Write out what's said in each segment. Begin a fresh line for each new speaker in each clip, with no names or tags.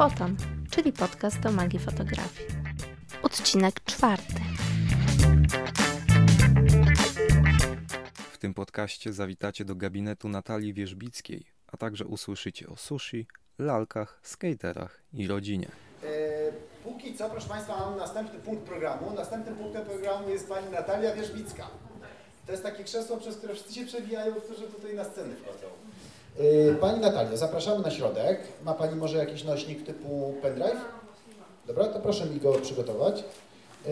Foton, czyli podcast o magii fotografii. Odcinek czwarty.
W tym podcaście zawitacie do gabinetu Natalii Wierzbickiej, a także usłyszycie o sushi, lalkach, skaterach i rodzinie.
E, Póki co, proszę Państwa, mam następny punkt programu. Następnym punktem programu jest Pani Natalia Wierzbicka. To jest takie krzesło, przez które wszyscy się przewijają, którzy tutaj na scenę wchodzą. E, Pani Natalio, zapraszamy na środek. Ma Pani może jakiś nośnik typu pendrive? Dobra, to proszę mi go przygotować. E,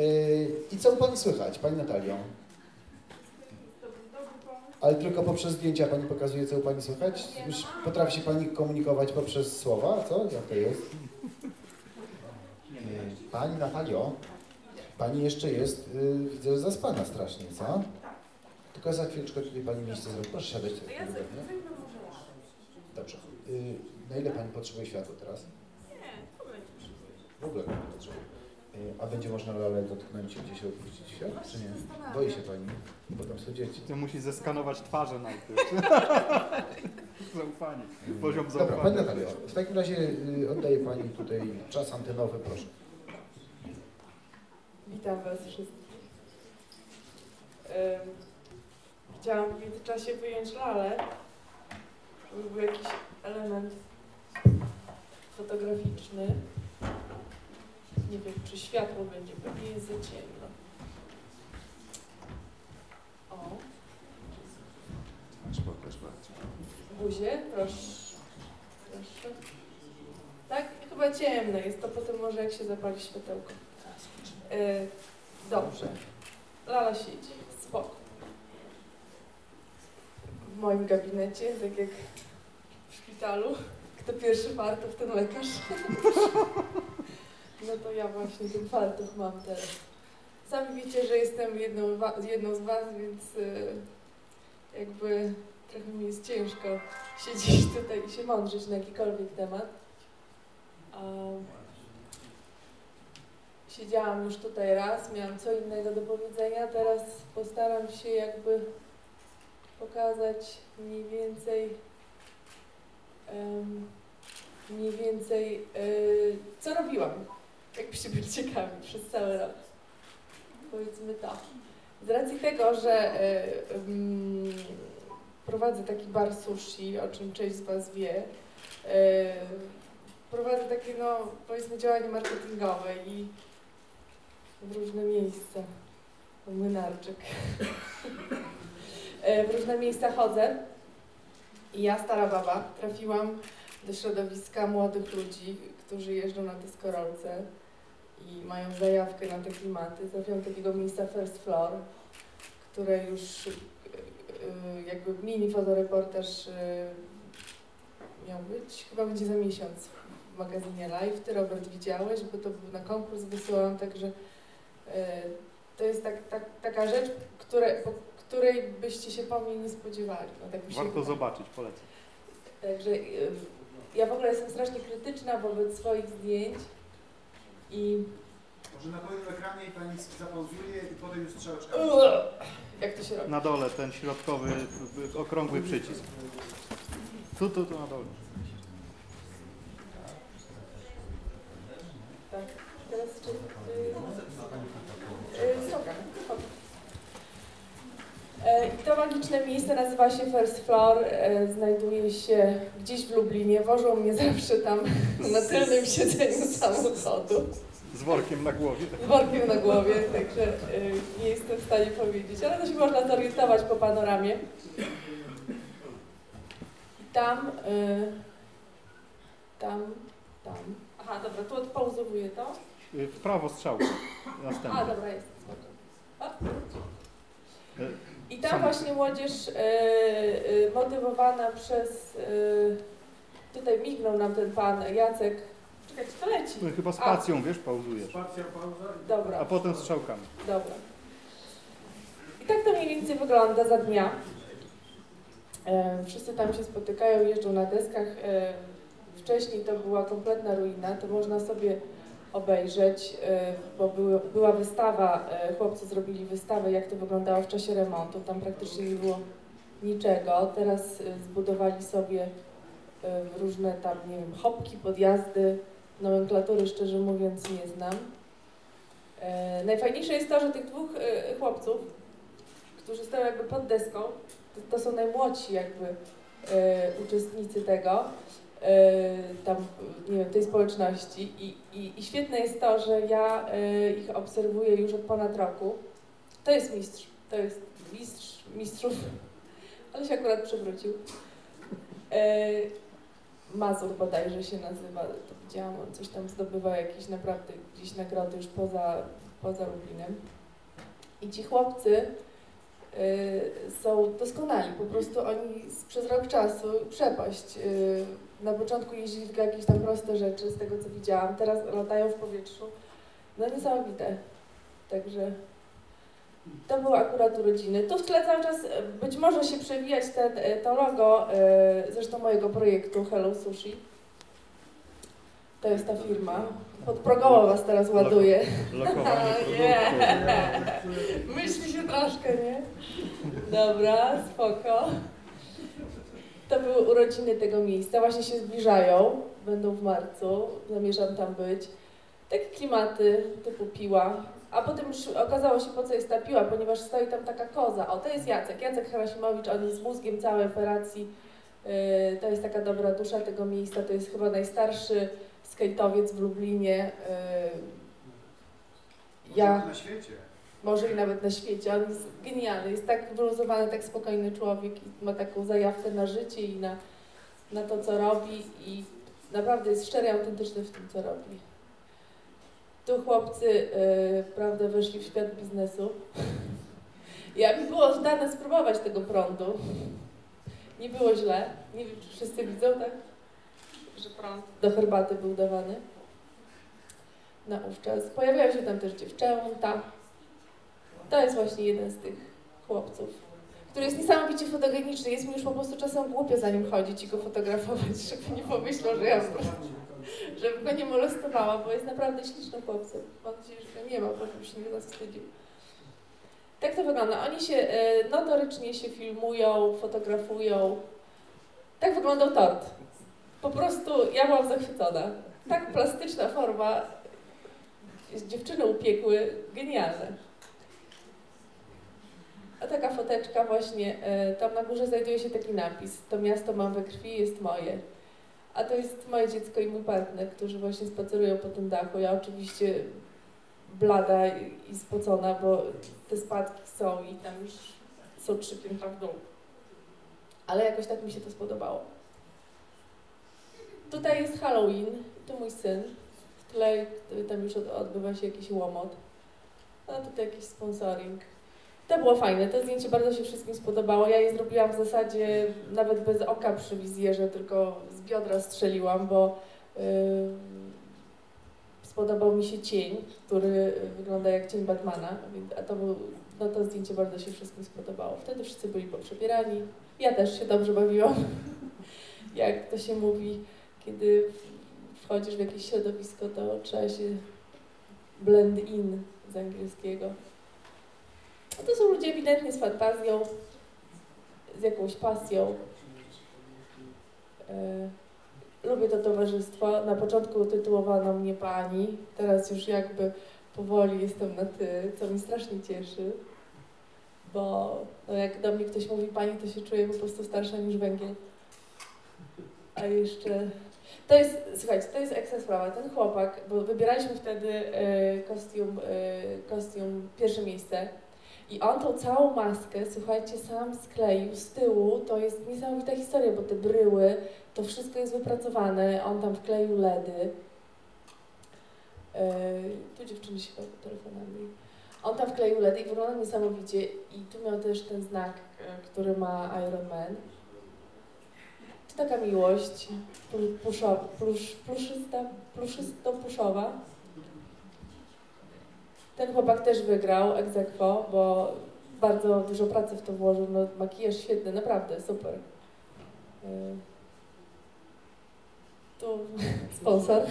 I co u Pani słychać, Pani Natalio? Ale tylko poprzez zdjęcia Pani pokazuje, co u Pani słychać? Już potrafi się Pani komunikować poprzez słowa, co? Jak to jest? E, Pani Natalio, Pani jeszcze jest, y, widzę, zaspana strasznie, co? Tylko za chwileczkę tutaj Pani miejsce zrobi. Proszę siadać wygodnie. Dobrze. Y, Na ile Pani potrzebuje światła teraz? W ogóle nie potrzebuje. Y, A będzie można lalę dotknąć i gdzieś odpuścić świat, czy nie? Boi się Pani, bo tam są dzieci.
Ty musisz zeskanować twarze najpierw. Zaufanie. Poziom
Dobra,
zaufania.
Pani Natalio, w takim razie y, oddaję Pani tutaj czas antenowy, proszę.
Witam Was wszystkich. Chciałam w międzyczasie wyjąć lalę, żeby był jakiś element fotograficzny. Nie wiem, czy światło będzie, pewnie jest za ciemno. O, buzię, proszę. proszę. Tak? Chyba ciemno jest, to potem może jak się zapali światełko. E, dobrze. Lala siedzi. Spoko. W moim gabinecie, tak jak w szpitalu. Kto pierwszy fartuch, ten lekarz. No to ja właśnie ten fartuch mam teraz. Sami wiecie, że jestem jedną, jedną z was, więc e, jakby trochę mi jest ciężko siedzieć tutaj i się mądrzyć na jakikolwiek temat. A Siedziałam już tutaj raz, miałam co innego do powiedzenia, teraz postaram się jakby pokazać mniej więcej em, mniej więcej y, co robiłam, jakbyście byli ciekawi przez cały rok. Powiedzmy to. Z racji tego, że y, ym, prowadzę taki bar sushi, o czym część z Was wie, y, prowadzę takie, no, powiedzmy, działanie marketingowe i w różne miejsca. Młynarczyk. E, w różne miejsca chodzę i ja, stara baba, trafiłam do środowiska młodych ludzi, którzy jeżdżą na deskorolce i mają zajawkę na te klimaty. Trafiłam do takiego miejsca First Floor, które już e, e, jakby mini fotoreportaż miał być. Chyba będzie za miesiąc w magazynie Live. Ty, Robert, widziałeś, bo to był na konkurs, wysyłałam, także to jest tak, tak, taka rzecz, które, której byście się po mnie nie spodziewali. No, tak mi się
Warto
wydaje.
zobaczyć, polecam.
Także y, ja w ogóle jestem strasznie krytyczna wobec swoich zdjęć i
Może na pełnym ekranie i Pani zapauzuje i potem już strzałeczka.
jak to się robi?
Na dole ten środkowy, okrągły przycisk. Tu, tu, tu na dole.
Tak. Teraz czy... Y, I to magiczne miejsce nazywa się First Floor. E, Znajduje się gdzieś w Lublinie. Wożą mnie zawsze tam na tylnym siedzeniu samochodu.
Z workiem na głowie.
z workiem na głowie, także y, nie jestem w stanie powiedzieć, ale to się można zorientować po panoramie. I tam, tam, tam. Aha, dobra, tu odpauzowuję to.
W prawo strzałkę.
A,
Następny.
dobra, jest. O. I tam
Sam-
właśnie młodzież y, y, motywowana przez, y, tutaj mignął nam ten pan Jacek. Czekajcie, to leci.
y, Chyba spacją, wiesz, pauzujesz.
Dobra.
A potem strzałkami.
Dobra. I tak to mniej więcej wygląda za dnia. E, wszyscy tam się spotykają, jeżdżą na deskach. E, wcześniej to była kompletna ruina, to można sobie obejrzeć, e, bo były, była wystawa, e, chłopcy zrobili wystawę, jak to wyglądało w czasie remontu. Tam praktycznie nie było niczego. Teraz e, zbudowali sobie różne tam, nie wiem, chopki, podjazdy, nomenklatury szczerze mówiąc nie znam. Najfajniejsze jest to, że tych dwóch chłopców, którzy stoją jakby pod deską, to, to są najmłodsi jakby uczestnicy tego, tam, nie wiem, tej społeczności I, i, i świetne jest to, że ja e, ich obserwuję już od ponad roku. To jest mistrz, to jest mistrz mistrzów, ale się akurat przewrócił. E, Mazur bodajże się nazywa, to widziałam, on coś tam zdobywał jakieś naprawdę gdzieś nagrody już poza, poza Lublinem. I ci chłopcy są doskonali, po prostu oni przez rok czasu przepaść. Na początku jeździli tylko jakieś tam proste rzeczy, z tego co widziałam, teraz latają w powietrzu. No niesamowite. Także to były akurat urodziny. Tu w tle cały czas e, być może się przewijać ten, e, to logo, e, zresztą mojego projektu Hello Sushi. To jest ta firma. Podprogowo was teraz ładuję.
Lokowanie.
Myśli się troszkę, nie? Dobra, spoko. To były urodziny tego miejsca, właśnie się zbliżają, będą w marcu, zamierzam tam być. Takie klimaty typu piła, a potem już okazało się po co jest ta piła, ponieważ stoi tam taka koza. O, to jest Jacek, Jacek Harasimowicz, on jest z mózgiem całej operacji. Yy, to jest taka dobra dusza tego miejsca, to jest chyba najstarszy skejtowiec w Lublinie. Yy, ja
Na świecie.
Może i nawet na świecie. On jest genialny, jest tak wyluzowany, tak spokojny człowiek i ma taką zajawkę na życie i na, na to, co robi i naprawdę jest szczery, autentyczny w tym, co robi. Tu chłopcy, yy, prawda, weszli w świat biznesu. Ja mi było dane spróbować tego prądu. Nie było źle. Nie wiem, czy wszyscy widzą, tak? Że prąd do herbaty był dawany. Naówczas. Pojawiają się tam też dziewczęta. To jest właśnie jeden z tych chłopców, który jest niesamowicie fotogeniczny. Jest mi już po prostu czasem głupio za nim chodzić i go fotografować, żeby nie pomyślał, że ja żebym go nie molestowała, bo jest naprawdę ślicznym chłopcem. Mam nadzieję, że go nie ma, bo bym się nie zawstydził. Tak to wygląda. Oni się e, notorycznie się filmują, fotografują. Tak wyglądał tort. Po prostu ja byłam zachwycona. Tak plastyczna forma. Dziewczyny upiekły. Genialne. A taka foteczka właśnie, e, tam na górze znajduje się taki napis. To miasto mam we krwi, jest moje. A to jest moje dziecko i mój partner, którzy właśnie spacerują po tym dachu. Ja oczywiście blada i spocona, bo te spadki są i tam już są trzy piętra w dół. Ale jakoś tak mi się to spodobało. Tutaj jest Halloween, tu mój syn. W tle tam już od- odbywa się jakiś łomot. No tutaj jakiś sponsoring. To było fajne, to zdjęcie bardzo się wszystkim spodobało. Ja je zrobiłam w zasadzie nawet bez oka przy wizjerze, tylko z biodra strzeliłam, bo yy, spodobał mi się cień, który wygląda jak cień Batmana, a to, był, no to zdjęcie bardzo się wszystkim spodobało. Wtedy wszyscy byli poprzebierani. Ja też się dobrze bawiłam. jak to się mówi, kiedy wchodzisz w jakieś środowisko, to trzeba się blend in z angielskiego. No to są ludzie ewidentnie z fantazją, z jakąś pasją. E, Lubię to towarzystwo. Na początku tytułowano mnie pani, teraz już jakby powoli jestem na ty, co mnie strasznie cieszy, bo no jak do mnie ktoś mówi pani, to się czuję po prostu starsza niż węgiel. A jeszcze... To jest, słuchajcie, to jest ekstra sprawa. Ten chłopak, bo wybieraliśmy wtedy e, kostium, e, kostium pierwsze miejsce i on tą całą maskę, słuchajcie, sam skleił z tyłu. To jest niesamowita historia, bo te bryły, to wszystko jest wypracowane. On tam wkleił LEDy. Yy, tu dziewczyny się chyba telefonami. On tam wkleił LEDy i wygląda niesamowicie. I tu miał też ten znak, e, który ma Iron Man. To taka miłość plu- puszo, plusz, pluszysta, pluszysto-puszowa. Ten chłopak też wygrał aequo, bo bardzo dużo pracy w to włożył. No, makijaż świetny, naprawdę, super. Yy. Tu sponsor.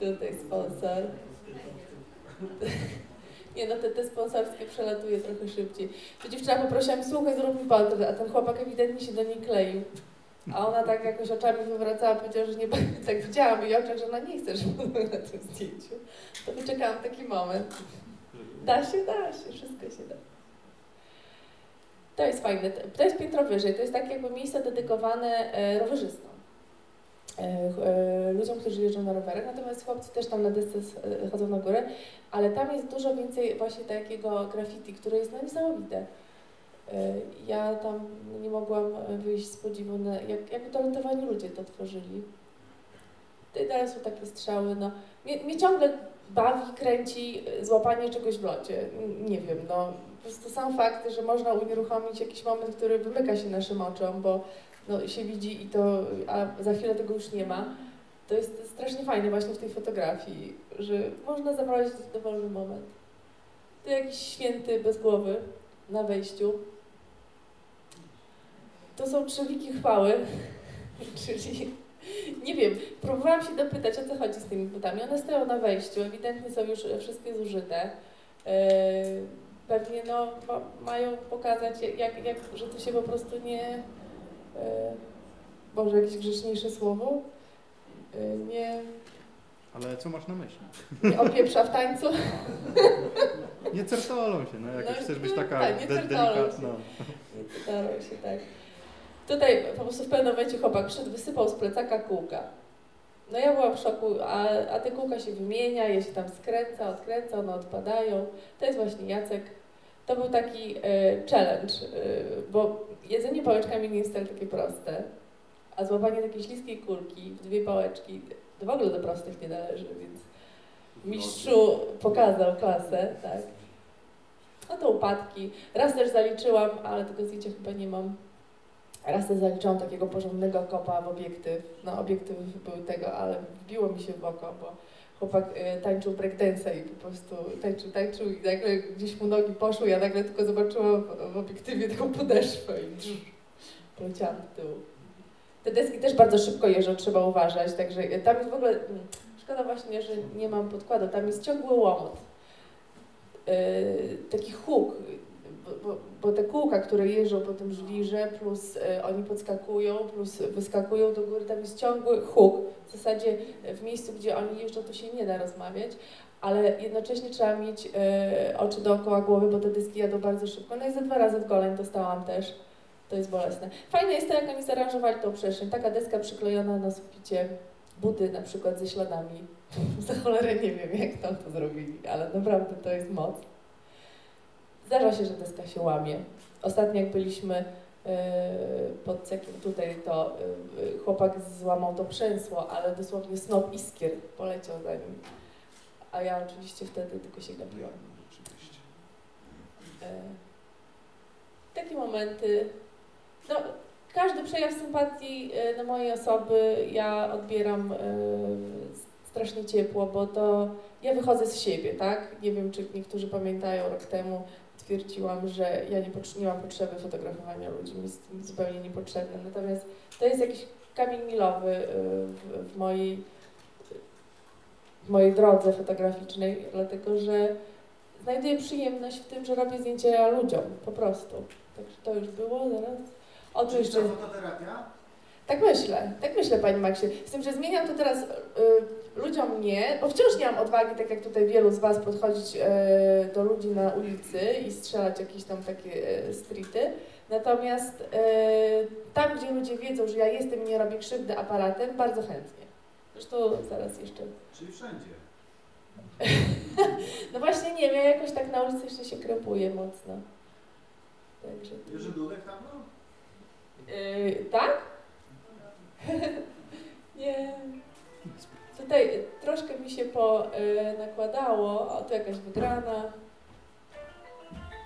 Tutaj sponsor. Nie no, te, te sponsorskie przelatuje trochę szybciej. To dziewczyna poprosiła mnie, słuchaj, zrób mi a ten chłopak ewidentnie się do niej kleił. A ona tak jakoś oczami wywracała, powiedziała, że nie będzie, tak widziałam jej oczach, że ona nie chce, żeby była na tym zdjęciu. To wyczekałam taki moment. Da się, da się, wszystko się da. To jest fajne. To jest piętro wyżej. To jest takie jakby miejsce dedykowane e, rowerzystom. E, e, ludziom, którzy jeżdżą na rowerach, natomiast chłopcy też tam na desce chodzą na górę, ale tam jest dużo więcej właśnie takiego graffiti, które jest no niesamowite. E, Ja tam nie mogłam wyjść z podziwu, na, jak, jak utalentowani ludzie to tworzyli. I dalej są takie strzały, no. Mnie, mnie ciągle bawi, kręci e, złapanie czegoś w locie. Nie wiem, no. Po prostu sam fakt, że można unieruchomić jakiś moment, który wymyka się naszym oczom, bo no, się widzi i to, a za chwilę tego już nie ma. To jest strasznie fajne właśnie w tej fotografii, że można zamrozić dowolny moment. To jakiś święty bez głowy na wejściu. To są trzewiki chwały, czyli nie wiem, próbowałam się dopytać, o co chodzi z tymi butami. One stoją na wejściu, ewidentnie są już wszystkie zużyte. E, Pewnie no, ma, mają pokazać, jak, jak, że to się po prostu nie... E, Boże, jakieś grzeczniejsze słowo? E, Nie,
Ale co masz na myśli?
nie opieprza w tańcu.
Nie certolą się, no jak
No,
chcesz być
no,
taka
tak, certolą
delikatna.
Nie pytało się tak. Tutaj po prostu w pewnym momencie chłopak przyszedł, wysypał z plecaka kółka. No ja byłam w szoku, a, a te kółka się wymienia, je się tam skręca, odkręca, one odpadają. To jest właśnie Jacek. To był taki e, challenge, e, bo jedzenie pałeczkami nie jest wcale takie proste, a złapanie takiej śliskiej kulki w dwie pałeczki to w ogóle do prostych nie należy, więc mistrzu pokazał klasę, tak. No to upadki. Raz też zaliczyłam, ale tego zdjęcia chyba nie mam. Raz też zaliczyłam takiego porządnego kopa w obiektyw. No obiektyw był tego, ale wbiło mi się w oko, bo chłopak y, tańczył breakdance'a i po prostu tańczył, tańczył i nagle gdzieś mu nogi poszły, ja nagle tylko zobaczyłam w, w obiektywie taką podeszwę i drz, poleciałam w tył. Te deski też bardzo szybko jeżdżą, trzeba uważać, także y, tam jest w ogóle, mm, szkoda właśnie, że nie mam podkładu, tam jest ciągły łomot. Yy, taki huk, bo, bo, bo te kółka, które jeżdżą po tym żwirze, plus y, oni podskakują, plus wyskakują do góry, tam jest ciągły huk. W zasadzie y, w miejscu, gdzie oni jeżdżą, to się nie da rozmawiać, ale jednocześnie trzeba mieć y, oczy dookoła głowy, bo te dyski jadą bardzo szybko. No i za dwa razy w goleń dostałam też. To jest bolesne. Fajne jest to, jak oni zaaranżowali tą przestrzeń. Taka deska przyklejona na suficie, buty na przykład ze śladami. Za cholerę nie wiem, jak tam to zrobili, ale naprawdę to jest moc. Zdarza się, że deska się łamie. Ostatnio jak byliśmy yy, pod cekiem tutaj, to yy, chłopak złamał to przęsło, ale dosłownie snop iskier poleciał za nim. A ja oczywiście wtedy tylko się gapiłam. Yy, takie momenty. No, każdy przejaw sympatii do mojej osoby ja odbieram strasznie ciepło, bo to ja wychodzę z siebie, tak? Nie wiem, czy niektórzy pamiętają, rok temu twierdziłam, że ja nie, nie mam potrzeby fotografowania ludzi, mi jest zupełnie niepotrzebne. Natomiast to jest jakiś kamień milowy y, w, w, mojej, w mojej drodze fotograficznej, dlatego że znajduję przyjemność w tym, że robię zdjęcia ludziom, po prostu. Także to już było, zaraz. O, tu jeszcze...
fototerapia?
Tak myślę, tak myślę Pani Maksie. Z tym, że zmieniam to teraz y, ludziom nie, bo wciąż nie mam odwagi, tak jak tutaj wielu z Was, podchodzić y, do ludzi na ulicy i strzelać jakieś tam takie y, streety. Natomiast y, tam, gdzie ludzie wiedzą, że ja jestem i nie robię krzywdy aparatem, bardzo chętnie. Zresztą zaraz jeszcze.
Czyli wszędzie.
No właśnie nie wiem, ja jakoś tak na ulicy jeszcze się krępuję mocno. Także...
Jerzy Dudek tam był?
Yy, tak? nie. Tutaj troszkę mi się po y, nakładało, o tu jakaś wygrana.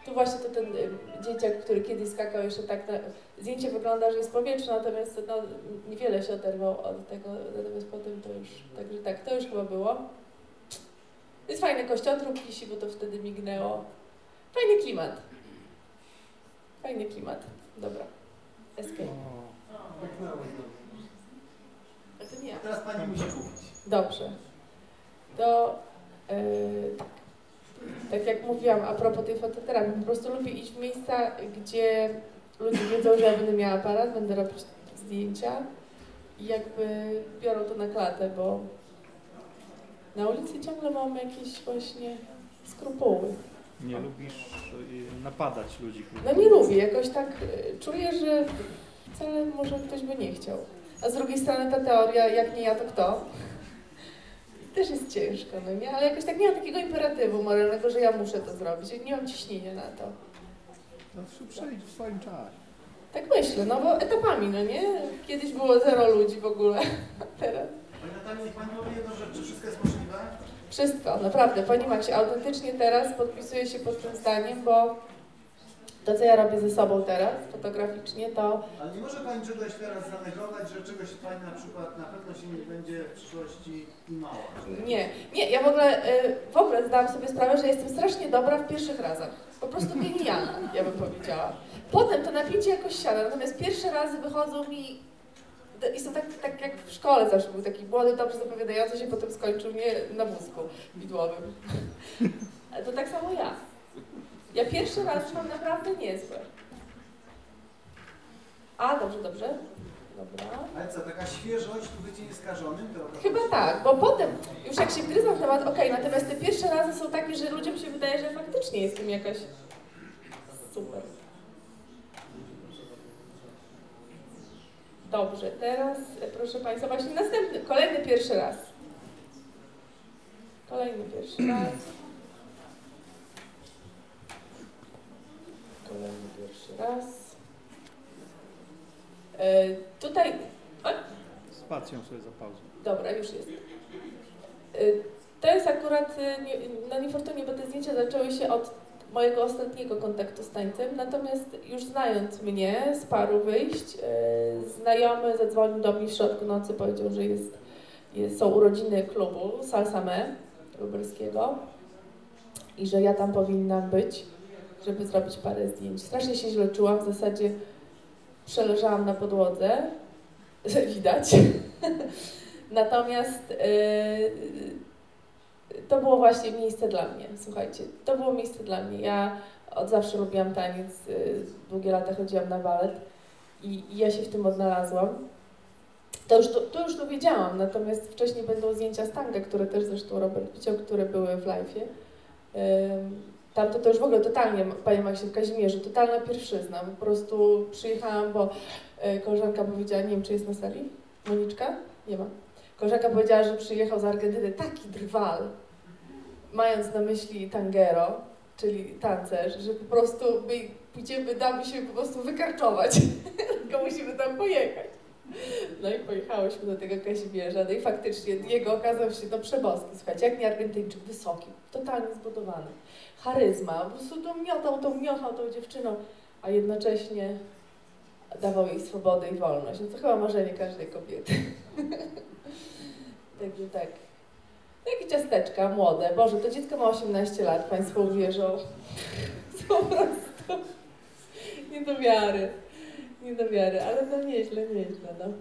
Tu właśnie to ten y, dzieciak, który kiedyś skakał jeszcze tak na... Zdjęcie wygląda, że jest powietrzne, natomiast no, niewiele się oderwał od tego, natomiast potem to już, także tak, to już chyba było. Jest fajny kościotrup wisi, bo to wtedy mignęło. Fajny klimat. Fajny klimat. Dobra. Escape. A to nie ja.
Teraz pani musi kupić.
Dobrze. To yy, tak. Tak jak mówiłam a propos tej fototerapii, po prostu lubię iść w miejsca, gdzie ludzie wiedzą, że ja będę miała aparat, będę robić zdjęcia i jakby biorą to na klatę, bo na ulicy ciągle mamy jakieś właśnie skrupuły.
Nie lubisz y, napadać ludzi.
No nie lubię, jakoś tak y, czuję, że wcale może ktoś by nie chciał. A z drugiej strony ta teoria, jak nie ja, to kto? Też jest ciężko, no nie? Ale jakoś tak nie mam takiego imperatywu moralnego, że ja muszę to zrobić. Nie mam ciśnienia na to.
No przyjdź w swoim czasie.
Tak myślę, no bo etapami, no nie? Kiedyś było zero ludzi w ogóle, a teraz
Pani Natalii, niech Pani powie jedną rzecz, czy wszystko jest możliwe?
wszystko, naprawdę. Pani Maksie, autentycznie teraz podpisuję się pod tym zdaniem, bo to, co ja robię ze sobą teraz, fotograficznie, to
Ale nie może Pani czegoś teraz zanegować, że czegoś Pani na przykład na pewno się nie będzie w przyszłości imała.
Nie, nie, ja w ogóle, y, w ogóle zdałam sobie sprawę, że jestem strasznie dobra w pierwszych razach. Po prostu genialna, ja bym powiedziała. Potem to napięcie jakoś siada, natomiast pierwsze razy wychodzą mi i są tak, tak jak w szkole zawsze był taki młody, dobrze zapowiadający się, potem skończył mnie na wózku widłowym. Ale to tak samo ja. Ja pierwszy raz mam naprawdę niezłe. A, dobrze, dobrze. Dobra.
Ale co, taka świeżość tu bycie nieskażonym? To
Chyba tak, bo potem już jak się wgryzam w temat, okej, natomiast te pierwsze razy są takie, że ludziom się wydaje, że faktycznie jestem jakaś super. Dobrze, teraz e, proszę Państwa, właśnie następny, kolejny pierwszy raz. Kolejny pierwszy raz. Kolejny pierwszy raz. E, tutaj, o,
Spacją sobie zapauzuj.
Dobra, już jest. Y, To jest akurat y, nie- na niefortunnie, bo te zdjęcia zaczęły się od mojego ostatniego kontaktu z tańcem, natomiast już znając mnie z paru wyjść, y, znajomy zadzwonił do mnie w środku nocy, powiedział, że jest, jest, są urodziny klubu Salsa Me lubelskiego i że ja tam powinnam być, żeby zrobić parę zdjęć. Strasznie się źle czułam, w zasadzie przeleżałam na podłodze, widać. Natomiast yy, to było właśnie miejsce dla mnie, słuchajcie, to było miejsce dla mnie. Ja od zawsze lubiłam taniec, yy, długie lata chodziłam na balet i, i ja się w tym odnalazłam. To już, to, to już to wiedziałam, natomiast wcześniej będą zdjęcia z tanga, które też zresztą Robert widział, które były w live'ie. Yy, tam to, to już w ogóle totalnie, Panie Maksie, w Kazimierzu, totalna pierwszyzna. Po prostu przyjechałam, bo yy, koleżanka powiedziała, nie wiem, czy jest na sali, Moniczka? Nie ma. Koleżanka powiedziała, że przyjechał z Argentyny taki drwal, mając na myśli tangero, czyli tancerz, że po prostu my pójdziemy, damy się po prostu wykarczować, tylko musimy tam pojechać. No i pojechałyśmy do tego Kazimierza, no i faktycznie jego okazał się no przeboski, słuchajcie, jak nie Argentyńczyk, wysoki, totalnie zbudowany, charyzma, po prostu to miotał, to miotał tą dziewczyną, a jednocześnie dawał jej swobodę i wolność. No to chyba marzenie każdej kobiety. Także tak. Takie ciasteczka młode. Boże, to dziecko ma 18 lat, Państwo uwierzą. Po prostu nie do wiary. Nie do wiary, ale no nieźle, nieźle, no.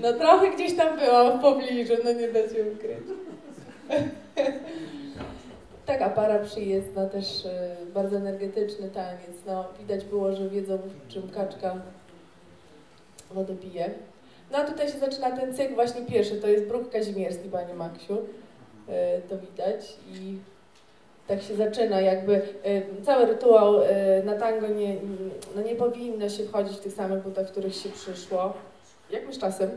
No trochę gdzieś tam byłam w pobliżu, no nie da się ukryć. Taka para przyjezdna, też e, bardzo energetyczny taniec. No, widać było, że wiedzą, czym kaczka wodę pije. No a tutaj się zaczyna ten cykl właśnie pierwszy, to jest bruch kazimierski, Panie Maksiu. E, to widać i tak się zaczyna jakby e, cały rytuał na tango nie, no nie powinno się wchodzić w tych samych butach, w których się przyszło. Jak my z czasem?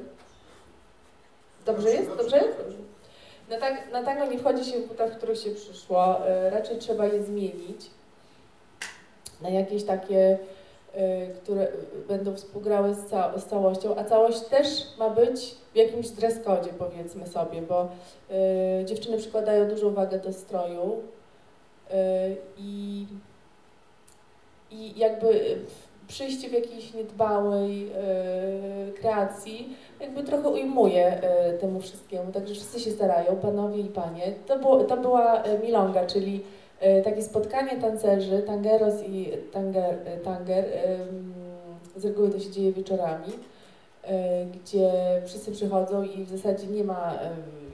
Dobrze jest? Dobrze jest? Na, tang- na tango nie wchodzi się w butach, w których się przyszło. E, raczej trzeba je zmienić na jakieś takie, e, które będą współgrały z, ca- z całością, a całość też ma być w jakimś dress codzie, powiedzmy sobie, bo e, dziewczyny przykładają dużą wagę do stroju i, i jakby przyjście w jakiejś niedbałej e, kreacji jakby trochę ujmuje e, temu wszystkiemu, także wszyscy się starają, panowie i panie. To, było, to była e, milonga, czyli e, takie spotkanie tancerzy, tangeros i tanger, tanger, z reguły to się dzieje wieczorami, gdzie wszyscy przychodzą i w zasadzie nie ma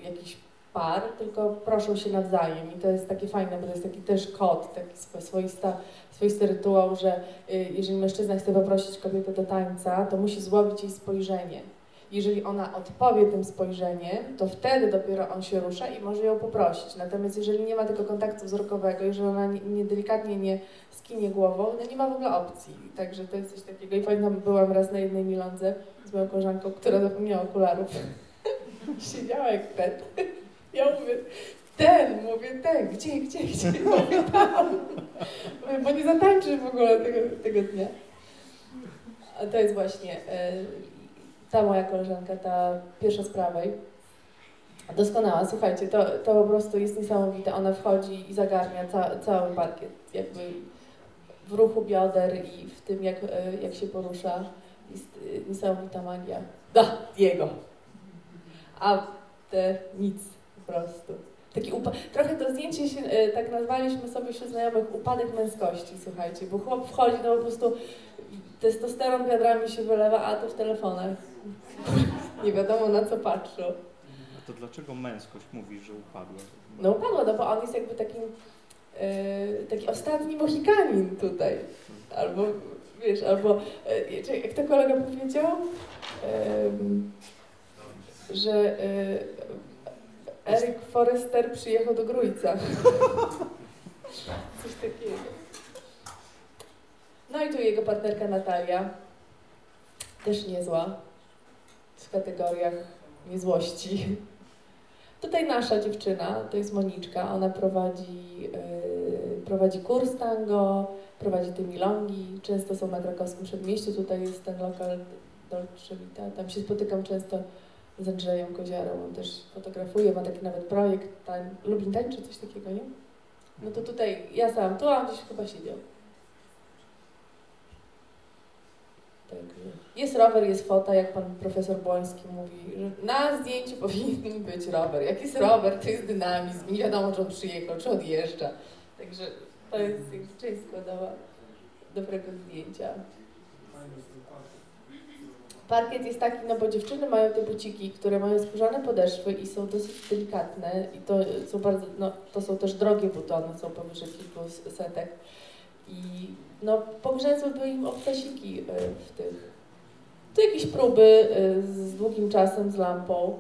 jakichś par, tylko proszą się nawzajem i to jest takie fajne, bo to jest taki też kod, taki swo- swoista, swoisty rytuał, że y, jeżeli mężczyzna chce poprosić kobietę do tańca, to musi złowić jej spojrzenie. Jeżeli ona odpowie tym spojrzeniem, to wtedy dopiero on się rusza i może ją poprosić. Natomiast jeżeli nie ma tego kontaktu wzrokowego, jeżeli ona nie, nie delikatnie nie skinie głową, no nie ma w ogóle opcji. Także to jest coś takiego. I pamiętam, byłam raz na jednej milądze z moją koleżanką, która zapomniała okularów. Siedziała jak ten. Ja mówię, ten, mówię, ten, gdzie, gdzie, gdzie? Mówię, tam. Mówię, bo nie zatańczysz w ogóle tego, tego dnia. A to jest właśnie e, ta moja koleżanka, ta pierwsza z prawej. Doskonała, słuchajcie, to, to po prostu jest niesamowite. Ona wchodzi i zagarnia ca, cały parkiet, jakby w ruchu bioder i w tym, jak, e, jak się porusza. Jest e, niesamowita magia. Da, jego. A te nic prostu. Taki Trochę to zdjęcie się, e, tak nazwaliśmy sobie wśród znajomych upadek męskości, słuchajcie, bo chłop wchodzi, no po prostu testosteron wiadrami się wylewa, a to w telefonach. Nie wiadomo na co patrzą.
A to dlaczego męskość mówi, że upadła?
No upadła, no bo on jest jakby takim, e, taki ostatni Mohikanin tutaj. Albo, wiesz, albo, e, jak to kolega powiedział, Em, że Eryk Forrester przyjechał do Grójca. Coś takiego. No i tu jego partnerka Natalia, też niezła, w kategoriach niezłości. Tutaj nasza dziewczyna, to jest Moniczka, ona prowadzi, yy, prowadzi kurs tango, prowadzi te milongi, często są na krakowskim przedmieściu, tutaj jest ten lokal Dolce Vita, tam się spotykam często z Andrzejem Koziarą, on też fotografuje, ma taki nawet projekt, tań, Lublin tańczy, coś takiego, nie? No to tutaj, ja sam tu, a on gdzieś chyba siedział. Także Jest rower, jest fota, jak pan profesor Błoński mówi, że na zdjęciu powinien być rower. Jak jest rower, to jest dynamizm, nie wiadomo, czy on przyjechał, czy odjeżdża. Także to jest część składowa dobrego zdjęcia. Parkiet jest taki, no bo dziewczyny mają te buciki, które mają skórzane podeszwy i są dosyć delikatne i to są bardzo, no to są też drogie butony, są powyżej kilku setek. I no pogrzezłyby im obcasiki y, w tych. Tu jakieś próby y, z długim czasem, z lampą.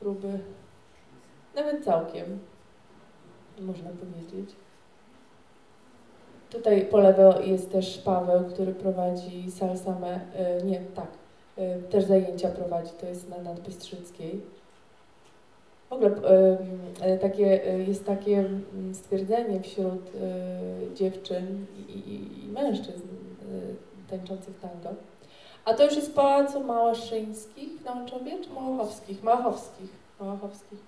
Próby nawet całkiem, można powiedzieć. Tutaj po lewo jest też Paweł, który prowadzi salsamę, y, nie, tak, y, też zajęcia prowadzi, to jest na Nadbystrzyckiej. W ogóle y, takie, jest takie mm, stwierdzenie wśród dziewczyn i, i, i mężczyzn tańczących tango. A to już jest Pałacu Małaszyńskich w Nałęczowie, czy Małachowskich? Małachowskich. Małachowskich.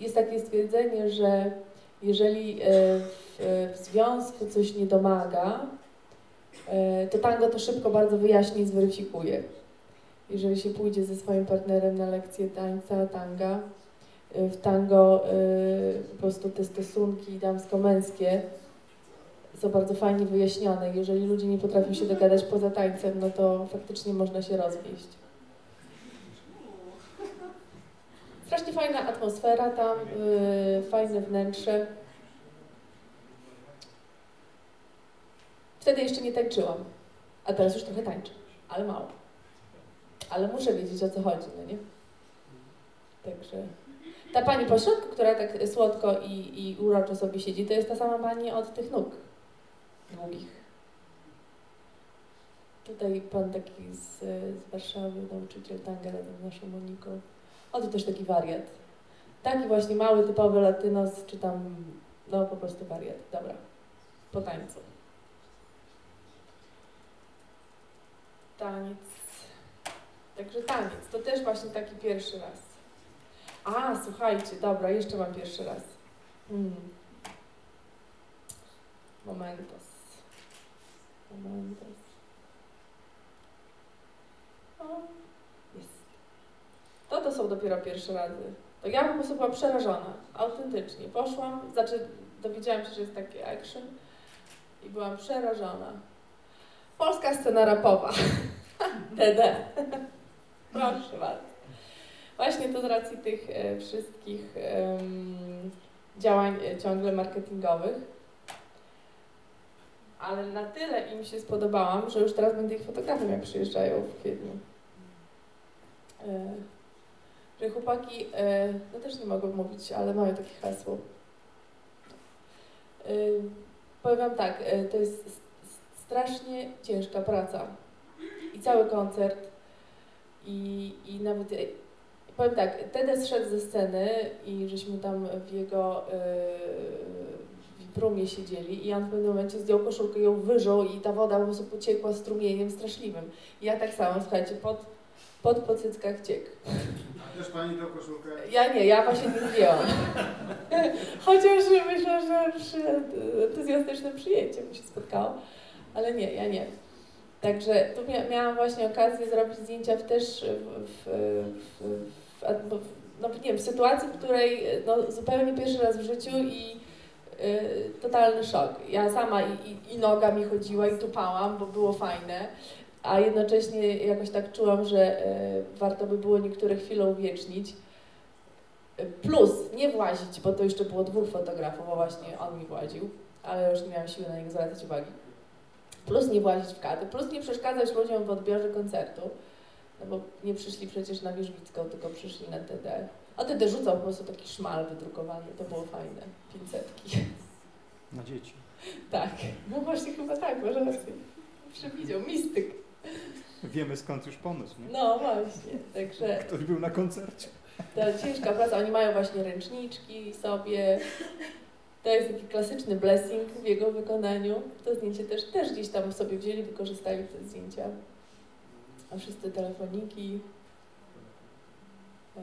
Jest takie stwierdzenie, że jeżeli y, w, w związku coś nie domaga, y, to tango to szybko bardzo wyjaśni i zweryfikuje. Jeżeli się pójdzie ze swoim partnerem na lekcję tańca, tanga, w tango po prostu te stosunki damsko-męskie są bardzo fajnie wyjaśnione. Jeżeli ludzie nie potrafią się dogadać poza tańcem, no to faktycznie można się rozwieść. Strasznie fajna atmosfera tam, y, fajne wnętrze. Wtedy jeszcze nie tańczyłam, a teraz już trochę tańczę, ale mało. Ale muszę wiedzieć o co chodzi, no nie? Także ta pani po środku, która tak słodko i, i uroczo sobie siedzi, to jest ta sama pani od tych nóg długich. Tutaj pan taki z, z Warszawy, nauczyciel tanga razem z naszą Moniką. O, to też taki wariat. Taki właśnie mały, typowy latynos, czy tam, no po prostu wariat. Dobra, po tańcu. Taniec. Także taniec, to też właśnie taki pierwszy raz. A, słuchajcie, dobra, jeszcze mam pierwszy raz. Hmm. Momentos. Momentos. To to są dopiero pierwsze razy. To ja po prostu byłam przerażona, autentycznie. Poszłam, znaczy dowiedziałam się, że jest taki action i byłam przerażona. Polska scena rapowa. DD. Proszę bardzo. Właśnie to z racji tych e, wszystkich działań e, ciągle marketingowych. Ale na tyle im się spodobałam, że już teraz będę ich fotografem, jak przyjeżdżają w kwietniu. E, że chłopaki, e, no też nie mogą mówić, ale mają takie hasło. E, powiem wam tak, e, to jest strasznie ciężka praca. I cały koncert, i, i nawet Powiem tak, Tedes szedł ze sceny i żeśmy tam w jego yy, w siedzieli i on w pewnym momencie zdjął koszulkę, ją wyżął i ta woda po prostu pociekła strumieniem straszliwym. I ja tak samo, słuchajcie, pod, pod pocyckach ciek.
Też pani tą koszulkę?
Ja nie, ja właśnie nie zdjęłam. Chociaż myślę, że przy entuzjastycznym przyjęciem mi się spotkało, ale nie, ja nie. Także tu mia miałam właśnie okazję zrobić zdjęcia w też w, w, w, no, nie wiem, w sytuacji, w której no, zupełnie pierwszy raz w życiu i y, totalny szok. Ja sama i, i, i noga mi chodziła i tupałam, bo było fajne, a jednocześnie jakoś tak czułam, że y, warto by było niektóre chwile uwiecznić. Plus nie włazić, bo to jeszcze było dwóch fotografów, bo właśnie on mi właził, ale już nie miałam siły na niego zwracać uwagi. Plus nie włazić w kadry, plus nie przeszkadzać ludziom w odbiorze koncertu, no bo nie przyszli przecież na Wierzbicką, tylko przyszli na TD. A TD rzucał po prostu taki szmal wydrukowany, to było fajne, 500.
Na dzieci.
Tak, no właśnie chyba tak, masz rację. Przewidział, mistyk.
Wiemy skąd już pomysł, nie?
No właśnie, także
Ktoś był na koncercie.
to ciężka praca. Oni mają właśnie ręczniczki sobie. To jest taki klasyczny blessing w jego wykonaniu. To zdjęcie też, też gdzieś tam sobie wzięli, wykorzystali te zdjęcia. A wszyscy telefoniki. E,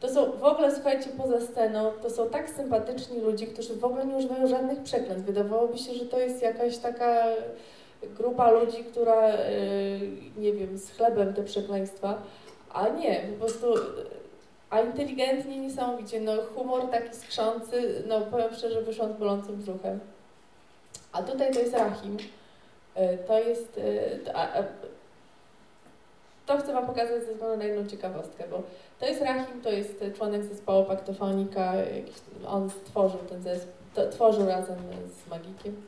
To są w ogóle, słuchajcie, poza sceną, to są tak sympatyczni ludzie, którzy w ogóle nie używają żadnych przeklęć. Wydawałoby się, że to jest jakaś taka grupa ludzi, która, e, nie wiem, z chlebem te przekleństwa. A nie, po prostu, a inteligentnie niesamowicie, no humor taki skrzący, no powiem szczerze, wyszłam z bolącym brzuchem. A tutaj to jest Rahim, E, to jest, e, to, a, to chcę Wam pokazać ze względu na jedną ciekawostkę, bo to jest Rahim, to jest członek zespołu Paktofonika, on stworzył ten zespół, to, tworzył razem z Magikiem.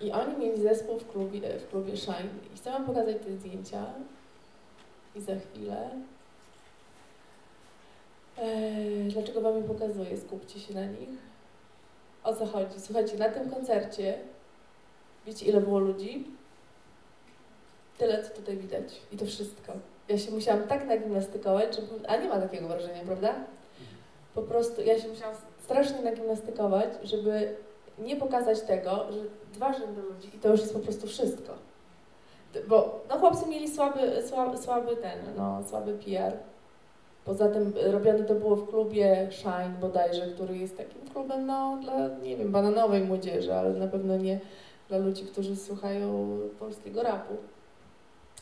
I oni mieli zespół w klubie, w klubie Shine. I chcę Wam pokazać te zdjęcia. I za chwilę. Eee, dlaczego Wam je pokazuję? Skupcie się na nich. O co chodzi? Słuchajcie, na tym koncercie, wiecie ile było ludzi? Tyle, co tutaj widać. I to wszystko. Ja się musiałam tak nagimnastykować, żeby... A nie ma takiego wrażenia, prawda? Po prostu ja się musiałam strasznie nagimnastykować, żeby nie pokazać tego, że dwa rzędy ludzi i to już jest po prostu wszystko. Bo no chłopcy mieli słaby, słaby, słaby ten, no, słaby PR. Poza tym y, robione to było w klubie Shine bodajże, który jest takim klubem, no, dla, nie wiem, bananowej młodzieży, ale na pewno nie dla ludzi, którzy słuchają polskiego rapu.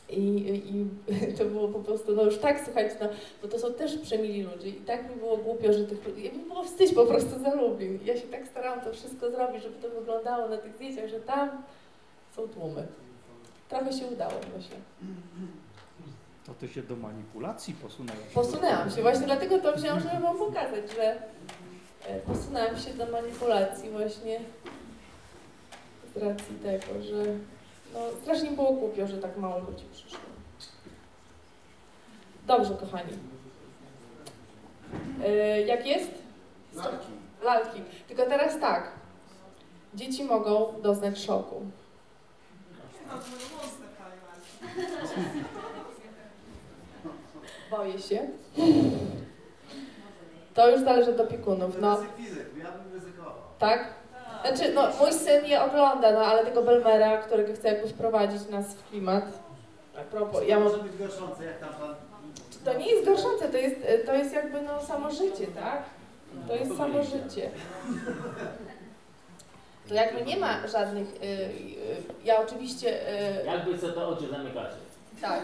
I, i, to było po prostu, no już tak, słuchajcie, no, bo to są też przemili ludzie i tak mi było głupio, że tych ludzi, ja mi było wstyd po prostu za Lublin. Ja się tak starałam to wszystko zrobić, żeby to wyglądało na tych zdjęciach, że tam są tłumy. Trochę się udało, myślę.
To ty się do manipulacji posunęłaś.
Posunęłam się, właśnie dlatego to wziąłam, żeby wam pokazać, że e, posunęłam się do manipulacji właśnie z racji tego, że no, strasznie było głupio, że tak mało ludzi przyszło. Dobrze, kochani. E, jak jest?
Lalki.
Lalki. Tylko teraz tak. Dzieci mogą doznać szoku. Boję się. To już zależy od opiekunów. No, tak? Znaczy, no, mój syn je ogląda, no, ale tego Belmera, którego chce jakby wprowadzić nas w klimat. A propos, ja może...
może być gorszące, jak tam pan...
To nie jest gorszące, to jest, to jest jakby no, samo życie, tak? To jest samo życie. To jakby nie ma żadnych... Y, y, ja oczywiście... Y,
Jakby co to oczy zamykacie.
Tak.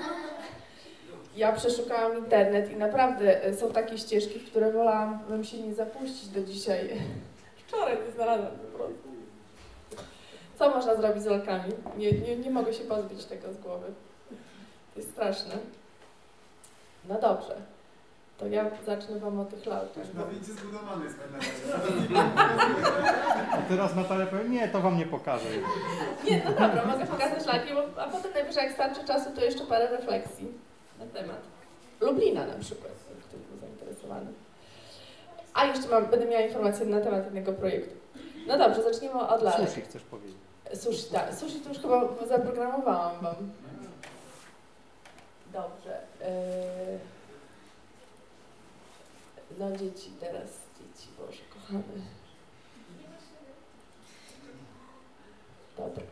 Ja przeszukałam internet i naprawdę y, są takie ścieżki, w które wolałabym się nie zapuścić do dzisiaj. Wczoraj nie znalazłam po prostu. Co można zrobić z lalkami? Nie, nie, nie mogę się pozbyć tego z głowy. To jest straszne. No dobrze, to ja zacznę Wam o tych lalkach.
Na windzie zbudowany jest.
A teraz Natalia powie, nie, to wam nie pokażę.
Nie, no dobra, mogę pokazać lalki, bo, a potem najwyżej jak starczy czasu, to jeszcze parę refleksji na temat. Lublina na przykład, który był zainteresowany. A jeszcze mam, będę miała informacje na temat jednego projektu. No dobrze, zacznijmy od lalek.
Sushi chcesz powiedzieć.
Sushi, tak. Sushi to już chyba zaprogramowałam Wam. Dobrze. Yy... No dzieci teraz, dzieci, Boże kochane. Dobra.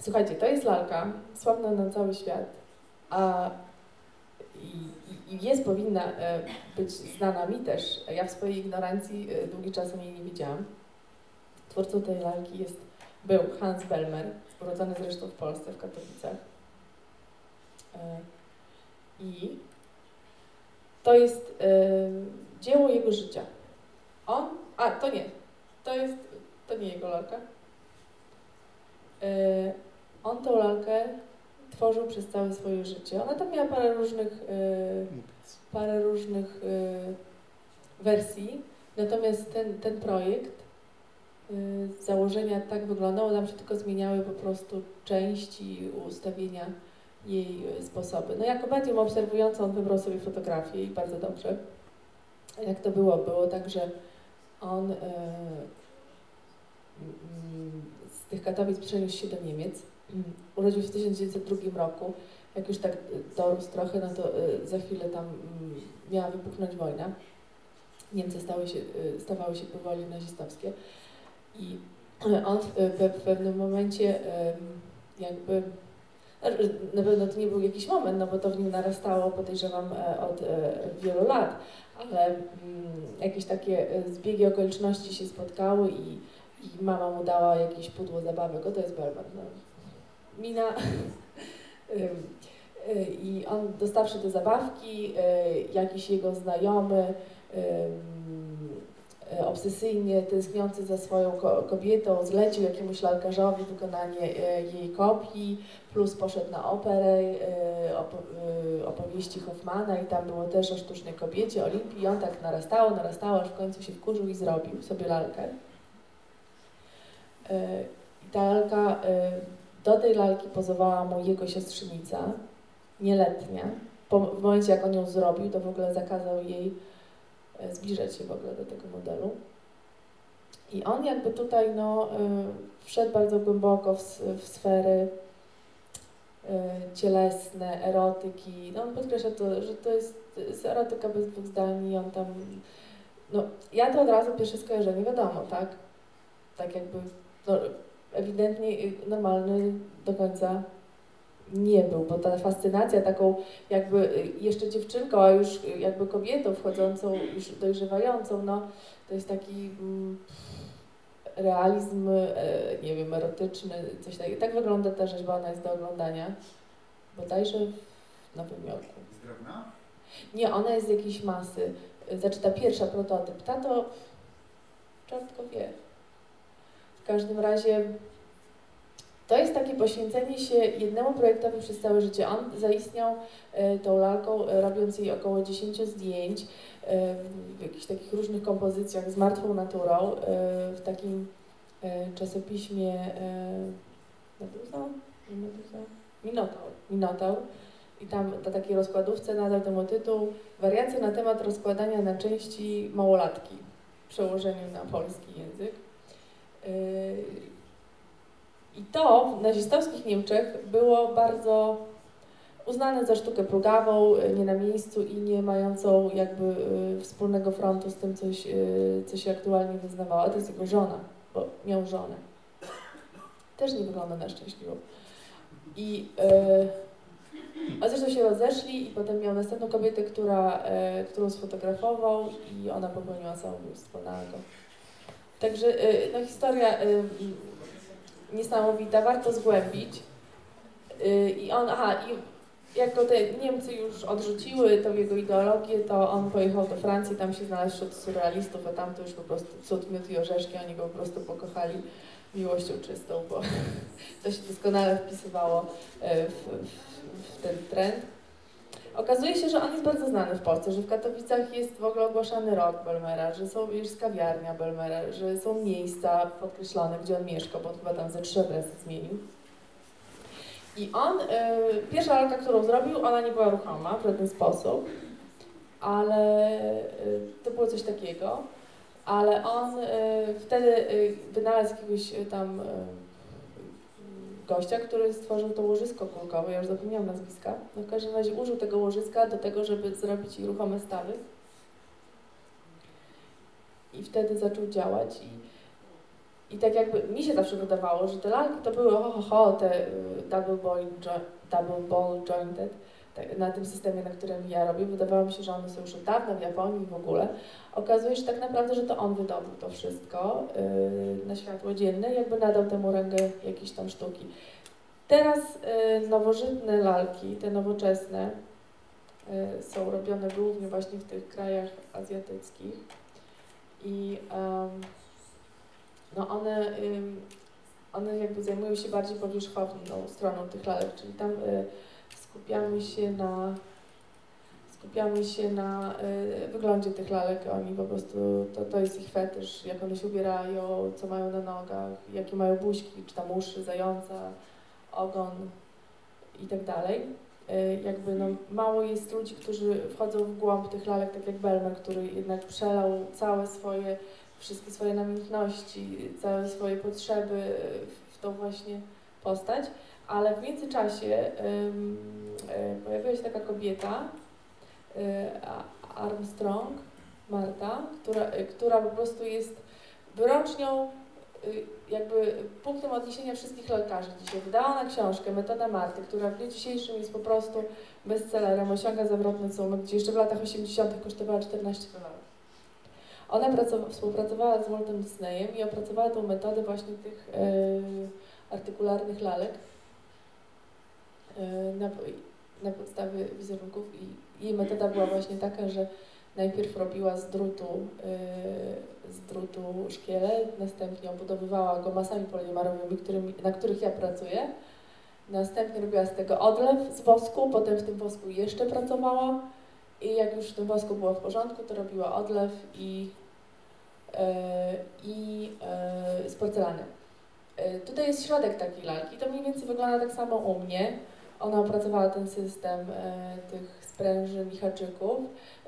Słuchajcie, to jest lalka, sławna na cały świat, a i, jest, powinna e, być znana mi też. Ja w swojej ignorancji e, długi czas niej nie wiedziałam. Twórcą tej lalki jest był Hans Bellmer, urodzony zresztą w Polsce, w Katowicach. E, I to jest dzieło jego życia. On, a to nie, to jest, to nie jego lalka. On tą lalkę tworzył przez całe swoje życie. Ona tam miała parę różnych, e, parę różnych e, wersji, natomiast ten, ten projekt y, z założenia tak wyglądało, tam się tylko zmieniały po prostu części ustawienia jej y, sposoby. No jako medium obserwujące on wybrał sobie fotografię i bardzo dobrze. Jak to było? Było tak, że on y, mm, z tych Katowic przeniósł się do Niemiec. Mm, Urodził się w 1902 roku. Jak już tak y, dorósł trochę, no to y, za chwilę tam mm, miała wybuchnąć wojna. Niemcy stały się, y, stawały się powoli nazistowskie. I on w, pe- w pewnym momencie jakby, znaczy, na pewno to nie był jakiś moment, no bo to w nim narastało, podejrzewam, e, od e, wielu lat, ale mm, jakieś takie e, zbiegi okoliczności się spotkały i, i mama mu dała jakieś pudło zabawek, o to jest Berman, no. Mina. Y, I on dostawszy te zabawki, y, jakiś jego znajomy, e, obsesyjnie tęskniący za swoją ko- kobietą, zlecił jakiemuś lalkarzowi wykonanie e, jej kopii, plus poszedł na operę e, opo- e, opowieści Hoffmana i tam było też o sztucznej kobiecie, Olimpii i on tak narastało, narastało, aż w końcu się wkurzył i zrobił sobie lalkę. E, I ta lalka, e, do tej lalki pozowała mu jego siostrzenica, nieletnia. Po, w momencie jak on ją zrobił, to w ogóle zakazał jej e, zbliżać się w ogóle do tego modelu. I on jakby tutaj no, y, wszedł bardzo głęboko w, w sfery y, cielesne, erotyki. No, on podkreśla to, że to jest, jest erotyka bez dwóch zdań i on tam... No, ja to od razu pierwsze skojarzenie, wiadomo, tak? Tak jakby no, ewidentnie y, normalny do końca nie był, bo ta fascynacja taką jakby y, jeszcze dziewczynką, a już y, jakby kobietą wchodzącą, już dojrzewającą, no to jest taki mm, realizm, e, nie wiem, erotyczny, coś takiego. Tak wygląda ta rzeźba, ona jest do oglądania. Bodajże w Nowym Jorku.
Z drewna?
Nie, ona jest z jakiejś masy. Znaczy ta pierwsza prototyp, ta to czartko wie. Każdym razie to jest takie poświęcenie się jednemu projektowi przez całe życie. On zaistniał e, tą lalką, e, robiąc jej około 10 zdjęć e, w jakichś takich różnych kompozycjach z martwą naturą, w takim czasopiśmie Meduza? Meduza? Minotaur. Minotaur. I tam na takiej rozkładówce nadał temu tytuł Wariacje na temat rozkładania na części małolatki w przełożeniu na polski język. Yy, I to w nazistowskich Niemczech było bardzo uznane za sztukę plugawą, nie na miejscu i nie mającą jakby yy, wspólnego frontu z tym, coś, yy, co się aktualnie wyznawała. To jest jego żona, bo miał żonę. Też nie wygląda na szczęśliwą. I a zresztą się rozeszli i potem miał następną kobietę, która, którą sfotografował i ona popełniła samobójstwo nago. Także e, no, historia e, m, niesamowita, warto zgłębić. I on, aha, i jako te Niemcy już odrzuciły tą jego ideologię, to on pojechał do Francji, tam się znalazł wśród surrealistów, a tam to już po prostu cud, miód i orzeszki, oni go po prostu pokochali miłością czystą, bo to się doskonale wpisywało w, w, w ten trend. Okazuje się, że on jest bardzo znany w Polsce, że w Katowicach jest w ogóle ogłaszany rok Belmera, że są, jest kawiarnia Belmera, że są miejsca podkreślone, gdzie on mieszka, bo on chyba tam ze trzy adresy zmienił. I on, y, pierwsza lalka, którą zrobił, ona nie była ruchoma w żaden sposób, ale y, to było coś takiego, ale on y, wtedy y, wynalazł jakiegoś y, tam y, gościa, który stworzył to łożysko kulkowe, ja już zapomniałam nazwiska. No w każdym razie użył tego łożyska do tego, żeby zrobić ruchome stawy. I wtedy zaczął działać i, i tak jakby mi się zawsze wydawało, że te lalki to były ho, ho, ho te double ball, double ball jointed na tym systemie, na którym ja robię. Wydawało mi się, że one są już od dawna w Japonii w ogóle. Okazuje się tak naprawdę, że to on wydobył to wszystko yy, na światło dzienne jakby nadał temu rangę jakiejś tam sztuki. Teraz yy, nowożytne lalki, te nowoczesne, yy, są robione głównie właśnie w tych krajach azjatyckich i no one, one jakby zajmują się bardziej powierzchowną stroną tych lalek, czyli tam y, skupiamy się na skupiamy się na y, wyglądzie tych lalek. Oni po prostu, to, to jest ich fetysz, jak one się ubierają, co mają na nogach, jakie mają buźki, czy tam uszy, zająca, ogon i tak dalej. Y, jakby no, mało jest ludzi, którzy wchodzą w głąb tych lalek, tak jak Belmer, który jednak przelał całe swoje, wszystkie swoje namiętności, całe swoje potrzeby w tą właśnie postać. Ale w międzyczasie pojawiła się taka kobieta, y, Armstrong, Marta, która, y, która po prostu jest wyrocznią, y, jakby punktem odniesienia wszystkich lekarzy dzisiaj. Wydała ona książkę Metoda Marty, która w dniu dzisiejszym jest po prostu bestsellerem, osiąga zawrotne sumy, gdzie jeszcze w latach 80. kosztowała 14 dolarów. Ona pracowa- współpracowała z Waltem Disneyem i opracowała tą metodę właśnie tych y, artykularnych lalek na, na podstawie wizerunków i jej metoda była właśnie taka, że najpierw robiła z drutu, y, z drutu szkielet, następnie obudowywała go masami polimerowymi, którymi, na których ja pracuję. Następnie robiła z tego odlew z wosku, potem w tym wosku jeszcze pracowała i jak już w tym wosku było w porządku, to robiła odlew i, y, i z porcelany. Tutaj jest środek takiej lalki, to mniej więcej wygląda tak samo u mnie. Ona opracowała ten system e, tych sprężyn i haczyków.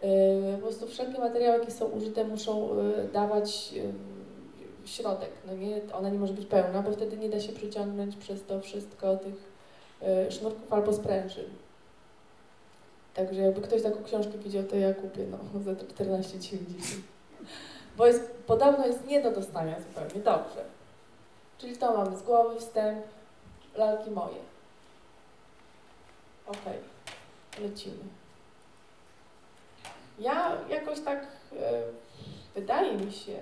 E, po prostu wszelkie materiały, jakie są użyte, muszą e, dawać środek. No nie, ona nie może być pełna, bo wtedy nie da się przyciągnąć przez to wszystko tych sznurków albo sprężyn. Także jakby ktoś taką książkę widział, to ja kupię no, za te 14,90. Bo jest, podobno jest nie do dostania zupełnie. Dobrze. Czyli to mamy z głowy wstęp, lalki moje. Okej, lecimy. Ja jakoś tak, e, wydaje mi się,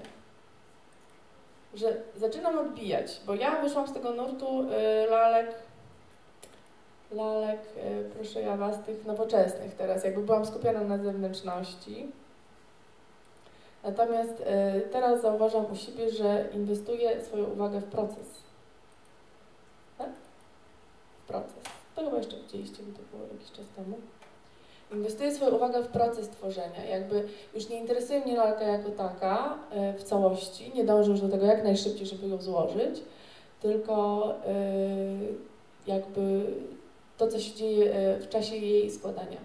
że zaczynam odbijać, bo ja wyszłam z tego nurtu e, lalek, lalek, e, proszę ja was, tych nowoczesnych teraz, jakby byłam skupiona na zewnętrzności. Natomiast e, teraz zauważam u siebie, że inwestuję swoją uwagę w proces. Tak? W proces. To chyba jeszcze widzieliście, bo to było jakiś czas temu. Inwestuję swoją uwagę w proces tworzenia. Jakby już nie interesuje mnie lalka jako taka e, w całości, nie dążę już do tego jak najszybciej, żeby ją złożyć, tylko e, jakby to, co się dzieje e, w czasie jej składania.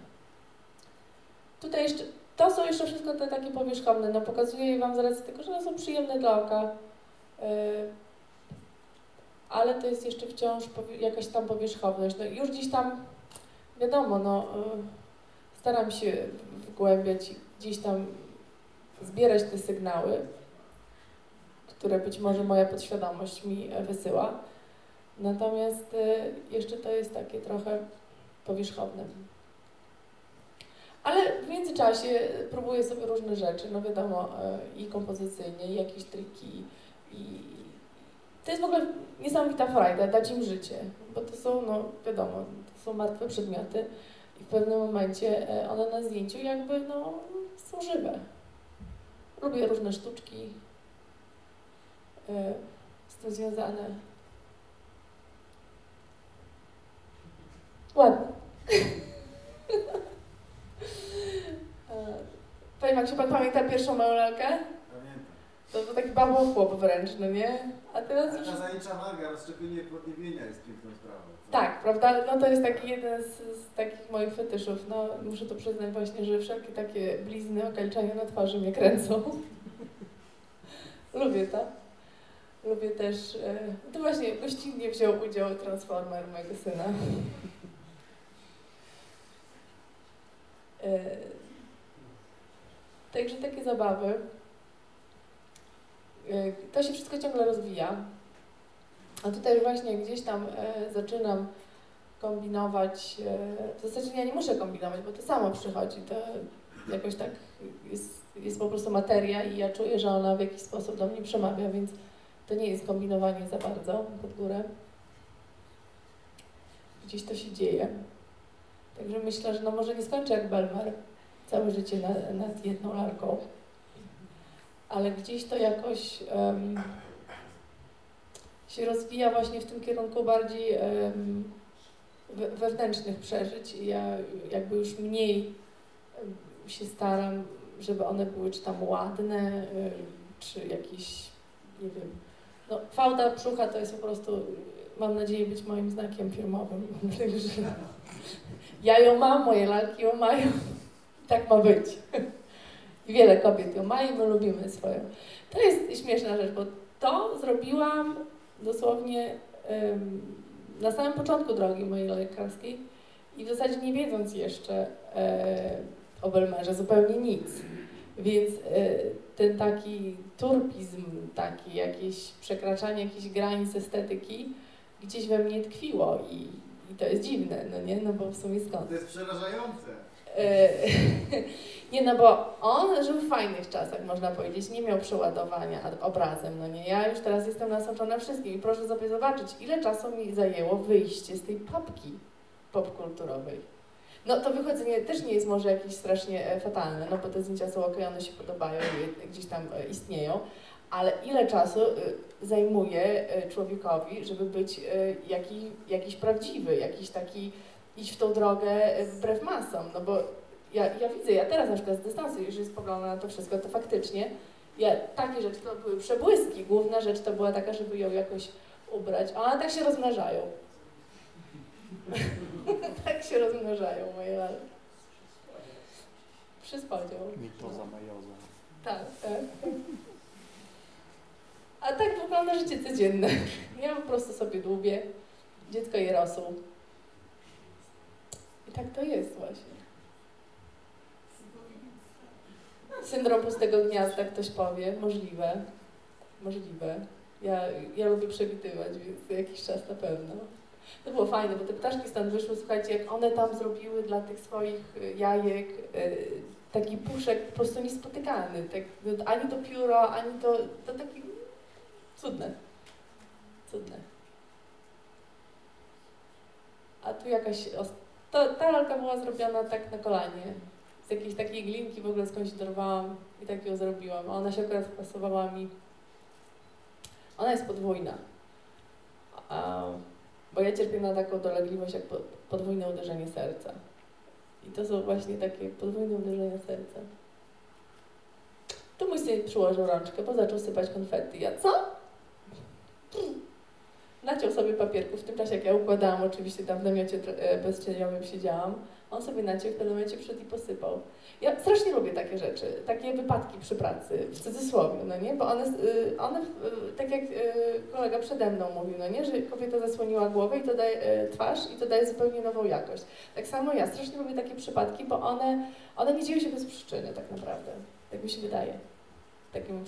Tutaj jeszcze, to są jeszcze wszystko te takie powierzchowne, no pokazuję je Wam z racji tego, że one są przyjemne dla oka, ale to jest jeszcze wciąż jakaś tam powierzchowność. No już gdzieś tam, wiadomo, no staram się wgłębiać i gdzieś tam zbierać te sygnały, które być może moja podświadomość mi wysyła. Natomiast e, jeszcze to jest takie trochę powierzchowne. Ale w międzyczasie próbuję sobie różne rzeczy, no wiadomo, e, i kompozycyjnie, i jakieś triki, i to jest w ogóle niesamowita frajda, dać im życie, bo to są, no wiadomo, to są martwe przedmioty i w pewnym momencie e, one na zdjęciu jakby, no, są żywe. Lubię różne sztuczki e, z tym związane. Ładnie. Panie Maksiu, pan pamięta pierwszą małą lalkę? To był taki babochłop wręcz, no nie? A teraz już...
Taka zanicza waga, rozszczepienie podniebienia jest piękną sprawą. co?
Tak, prawda? No to jest taki jeden z, z takich moich fetyszów. No muszę to przyznać właśnie, że wszelkie takie blizny, okaleczenia na twarzy mnie kręcą. Lubię to. Lubię też... E, to właśnie gościnnie wziął udział Transformer mojego syna. E, także takie zabawy. E, to się wszystko ciągle rozwija. A tutaj właśnie gdzieś tam e, zaczynam kombinować. E, w zasadzie ja nie muszę kombinować, bo to samo przychodzi. To jakoś tak jest, jest po prostu materia i ja czuję, że ona w jakiś sposób do mnie przemawia, więc to nie jest kombinowanie za bardzo pod górę. Gdzieś to się dzieje. Także myślę, że no może nie skończę jak Belmer całe życie na, nad jedną lalką, ale gdzieś to jakoś em, się rozwija właśnie w tym kierunku bardziej em, we- wewnętrznych przeżyć. I ja jakby już mniej się staram, żeby one były czy tam ładne, czy jakieś, nie wiem, no fałda brzucha to jest po prostu, mam nadzieję, być moim znakiem firmowym, ja ją mam, moje lalki ją mają, tak ma być. Wiele kobiet ją ma i my lubimy swoją. To jest śmieszna rzecz, bo to zrobiłam dosłownie na samym początku drogi mojej lekarskiej i w zasadzie nie wiedząc jeszcze e, o Belmerze zupełnie nic. Więc e, ten taki turpizm, taki jakieś przekraczanie jakichś granic estetyki gdzieś we mnie tkwiło i, i to jest dziwne, no nie? No bo w sumie skąd?
To jest przerażające.
E, Nie, no bo on żył w fajnych czasach, można powiedzieć, nie miał przeładowania ad- obrazem, no nie. Ja już teraz jestem nasączona wszystkim i proszę sobie zobaczyć, ile czasu mi zajęło wyjście z tej papki popkulturowej. No to wychodzenie też nie jest może jakieś strasznie e, fatalne, no bo te zdjęcia są okej, one się podobają i gdzieś tam e, istnieją, ale ile czasu zajmuje człowiekowi, żeby być e, jaki, jakiś prawdziwy, jakiś taki, iść w tą drogę e, wbrew masom, no bo ja, ja widzę, ja teraz na przykład z dystansu, jeżeli spoglądam na to wszystko, to faktycznie ja, takie rzeczy to były przebłyski. Główna rzecz to była taka, żeby ją jakoś ubrać. A one tak się rozmnażają. tak się rozmnażają moje lalki. Przyspodział.
Mitoza majoza.
Tak, tak. A tak wygląda życie codzienne. Ja po prostu sobie dłubię, dziecko je rosół. Tak to jest właśnie. Syndrom pustego gniazda, ktoś powie. Możliwe. Możliwe. Ja, ja lubię przewidywać, więc jakiś czas na pewno. To było fajne, bo te ptaszki stąd wyszły, słuchajcie, jak one tam zrobiły dla tych swoich y, jajek y, taki puszek po prostu niespotykany. Tak, no, ani to pióro, ani to, to taki cudne. Cudne. A tu jakaś, to, ta lalka była zrobiona tak na kolanie. Z jakiejś takiej glinki w ogóle skądś dorwałam i tak ją zrobiłam. A ona się akurat pasowała mi. Ona jest podwójna. Bo ja cierpię na taką dolegliwość jak po, podwójne uderzenie serca. I to są właśnie takie podwójne uderzenia serca. Tu mój syn przyłożył rączkę, bo zaczął sypać konfetti. Ja co? Naciął sobie papierków w tym czasie, jak ja układałam, oczywiście tam w namiocie e, bezcieniowym siedziałam. On sobie naciął w tym namiocie przyszedł i posypał. Ja strasznie lubię takie rzeczy, takie wypadki przy pracy, w cudzysłowie, no nie? Bo one, y, one y, tak jak y, kolega przede mną mówił, no nie? Że kobieta zasłoniła głowę i to daje y, twarz i to daje zupełnie nową jakość. Tak samo ja strasznie lubię takie przypadki, bo one, one nie dzieją się bez przyczyny tak naprawdę. Tak mi się wydaje. Takie mam.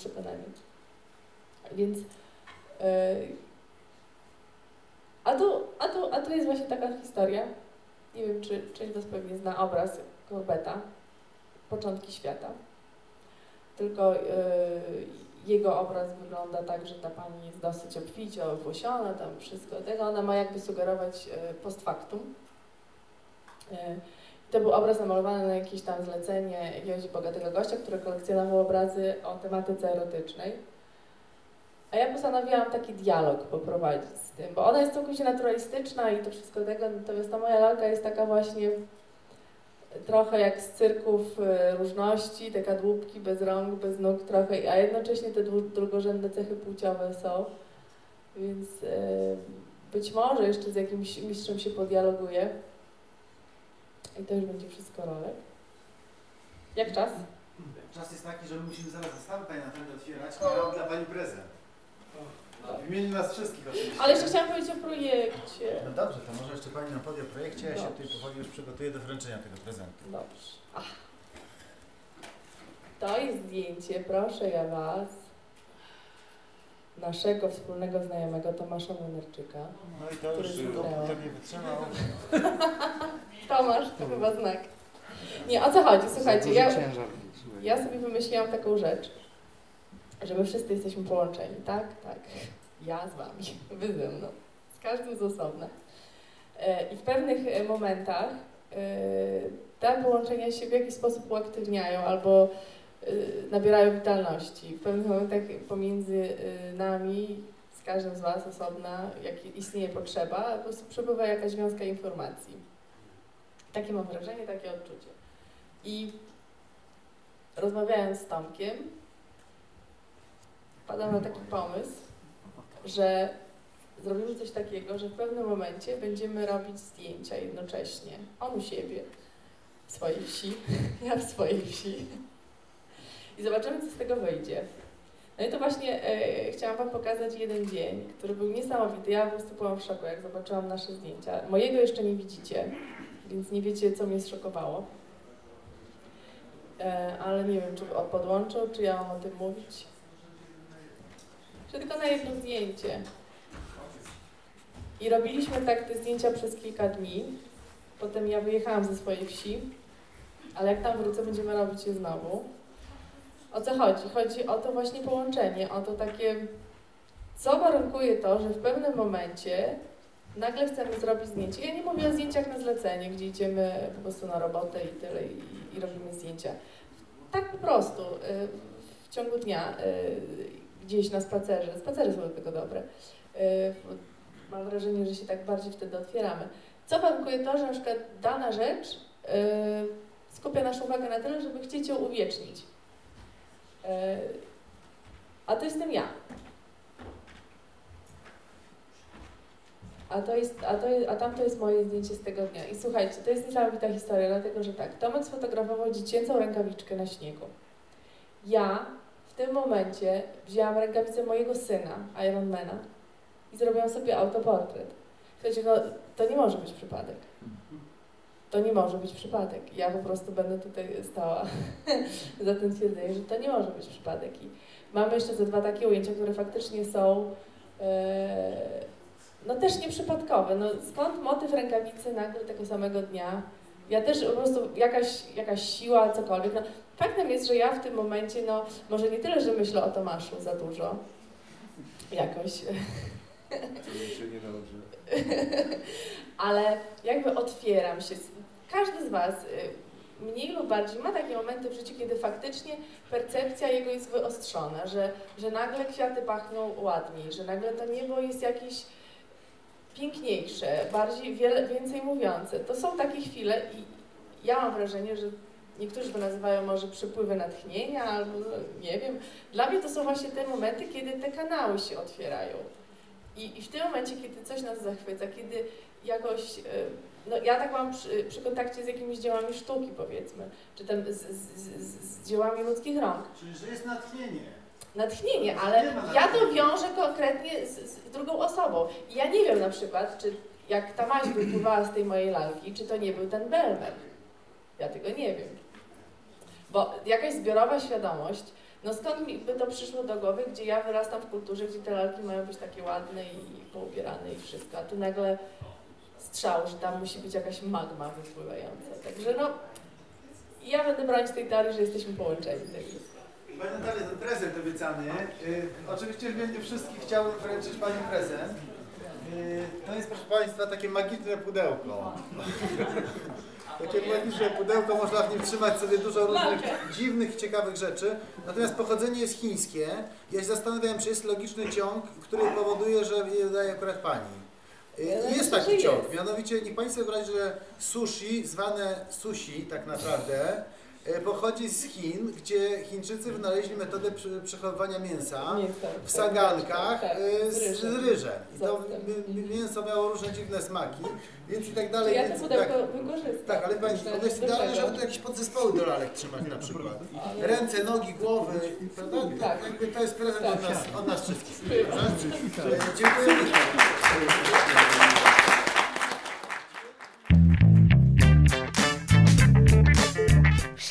Więc... y, a tu, a, tu, a tu jest właśnie taka historia. Nie wiem, czy część Was pewnie zna obraz Corbeta, Początki świata. Tylko y, jego obraz wygląda tak, że ta pani jest dosyć obficie owłosiona, tam wszystko tego. Ona ma jakby sugerować y, post factum. Y, to był obraz namalowany na jakieś tam zlecenie jakiegoś bogatego gościa, który kolekcjonował obrazy o tematyce erotycznej. A ja postanowiłam taki dialog poprowadzić z tym, bo ona jest całkowicie naturalistyczna i to wszystko tego, natomiast ta moja lalka jest taka właśnie trochę jak z cyrków e, różności, te kadłubki bez rąk, bez nóg trochę, a jednocześnie te drugorzędne cechy płciowe są. Więc e, być może jeszcze z jakimś mistrzem się podialoguję. I to już będzie wszystko rolek. Jak czas?
Czas jest taki, że my musimy zaraz zestawy Pani Natalii otwierać, a ja mam dla Pani prezent. W imieniu nas wszystkich oczywiście.
Ale jeszcze chciałam powiedzieć o projekcie.
No dobrze, to może jeszcze Pani nam powie o projekcie, ja się tutaj powoli już przygotuję do wręczenia tego prezentu.
Dobrze. Ach. To jest zdjęcie, proszę ja Was, naszego wspólnego znajomego Tomasza Młynarczyka.
No i to
Który
już
zniknęło.
komputer nie wytrzymał.
Tomasz, to chyba znak. Nie, o co chodzi? Słuchajcie, ja,
ciężar.
ja sobie wymyśliłam taką rzecz, że my wszyscy jesteśmy połączeni, tak? Tak. Ja z Wami, Wy ze mną, z każdym z osobna. E, I w pewnych e, momentach e, te połączenia się w jakiś sposób uaktywniają albo nabierają witalności. W pewnych momentach pomiędzy nami, z każdym z Was osobna, jak istnieje potrzeba, po prostu przepływa jakaś wiązka informacji. Takie mam wrażenie, takie odczucie. I rozmawiając z Tomkiem, wpadam na taki pomysł, że zrobimy coś takiego, że w pewnym momencie będziemy robić zdjęcia jednocześnie. On u siebie, w swojej wsi, ja w swojej wsi. I zobaczymy, co z tego wyjdzie. No i to właśnie e, chciałam Wam pokazać jeden dzień, który był niesamowity. Ja po prostu byłam w szoku, jak zobaczyłam nasze zdjęcia. Mojego jeszcze nie widzicie, więc nie wiecie, co mnie zszokowało. E, ale nie wiem, czy podłączył, czy ja mam o tym mówić. Tylko na jedno zdjęcie. I robiliśmy tak te zdjęcia przez kilka dni. Potem ja wyjechałam ze swojej wsi, ale jak tam wrócę, będziemy robić je znowu. O co chodzi? Chodzi o to właśnie połączenie, o to takie, co warunkuje to, że w pewnym momencie nagle chcemy zrobić zdjęcie. Ja nie mówię o zdjęciach na zlecenie, gdzie idziemy po prostu na robotę i tyle i, i robimy zdjęcia. Tak po prostu, y, w ciągu dnia, y, gdzieś na spacerze. Spacery są do tego dobre. Y, Mam wrażenie, że się tak bardziej wtedy otwieramy. Co warunkuje to, że na przykład dana rzecz y, skupia naszą uwagę na tyle, żeby chcieć ją uwiecznić. Y, A to jestem ja. A, to jest, a, to a tam to jest moje zdjęcie z tego dnia. I słuchajcie, to jest niesamowita historia, dlatego że tak, Tomek sfotografował dziecięcą rękawiczkę na śniegu. Ja tym momencie wzięłam rękawicę mojego syna, Ironmana, i zrobiłam sobie autoportret. Słuchajcie, no to nie może być przypadek. To nie może być przypadek. Ja po prostu będę tutaj stała za tym stwierdzeniem, że to nie może być przypadek. I mamy jeszcze te dwa takie ujęcia, które faktycznie są e, no też nieprzypadkowe. No, skąd motyw rękawicy nagle tego samego dnia? Ja też po prostu jakaś, jakaś siła, cokolwiek. No, faktem jest, że ja w tym momencie, no może nie tyle, że myślę o Tomaszu za dużo, jakoś, ale jakby otwieram się. Każdy z Was y, mniej lub bardziej ma takie momenty w życiu, kiedy faktycznie percepcja jego jest wyostrzona, że, że nagle kwiaty pachną ładniej, że nagle to niebo jest jakieś piękniejsze, bardziej wiele, więcej mówiące. To są takie chwile i ja mam wrażenie, że niektórzy to nazywają może przypływy natchnienia albo nie wiem. Dla mnie to są właśnie te momenty, kiedy te kanały się otwierają. I, I w tym momencie, kiedy coś nas zachwyca, kiedy jakoś, y, no ja tak mam przy, przy kontakcie z jakimiś dziełami sztuki powiedzmy, czy tam z, z, z, z dziełami ludzkich rąk.
Czyli, że jest natchnienie.
Natchnienie, ale ja to wiążę konkretnie z, z drugą osobą. I ja nie wiem na przykład, czy jak ta Maś wypływała z tej mojej lalki, czy to nie był ten Belmer. Ja tego nie wiem. Bo jakaś zbiorowa świadomość, no skąd mi by to przyszło do głowy, gdzie ja wyrastam w kulturze, gdzie te lalki mają być takie ładne i poubierane i wszystko, a tu nagle strzał, że tam musi być jakaś magma wypływająca. Także no, ja będę bronić tej teorii, że jesteśmy połączeni.
Natalia, ten prezent obiecany. Y, oczywiście w imieniu wszystkich chciałbym wręczyć Pani prezent. Y, to jest, proszę Państwa, takie magiczne pudełko. Takie magiczne pudełko, można w nim trzymać sobie dużo różnych dziwnych, ciekawych rzeczy. Natomiast pochodzenie jest chińskie. Ja się zastanawiałem, czy jest logiczny ciąg, który powoduje, że je daje akurat Pani. Y, Jest taki ciąg, mianowicie niech Państwo wyobraź, że sushi, zwane sushi tak naprawdę, pochodzi z Chin, gdzie Chińczycy wynaleźli metodę przechowywania mięsa
Mięsa,
w
tak,
sagankach
tak,
y,
z ryżem.
I to mi- mięso miało różne dziwne smaki, więc i tak dalej.
ja to
więc, tak, tak, ale Pani, ono jest idealne, żeby tu jakieś podzespoły do lalek trzymać na przykład. Ręce, nogi, głowy, prawda?
Tak.
Jakby to jest prezent
Tak.
od, nas, od nas wszystkich. E, Dziękuję.